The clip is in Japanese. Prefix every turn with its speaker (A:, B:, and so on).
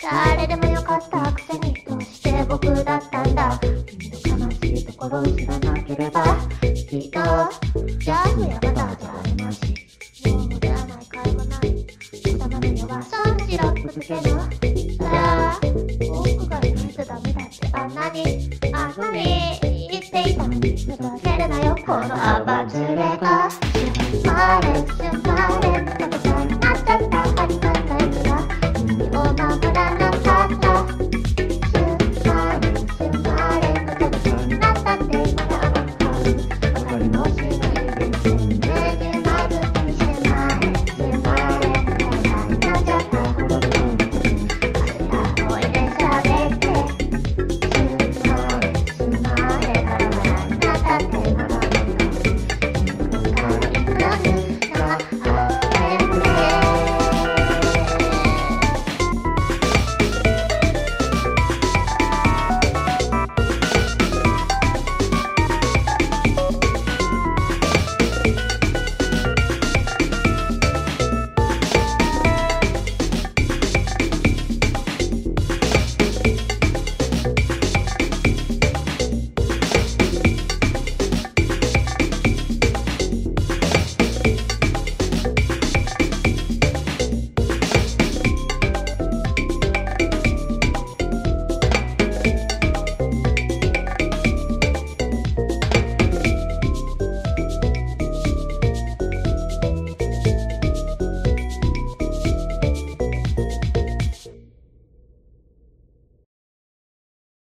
A: 誰でもよかった。を知らなければきっとじゃあやまだじゃありましもう戻らない会もない頭の弱さシロップ漬けるさあ僕がいないとダメだってあんなにあんなに言っていたのにふざけるなよこのアバズレが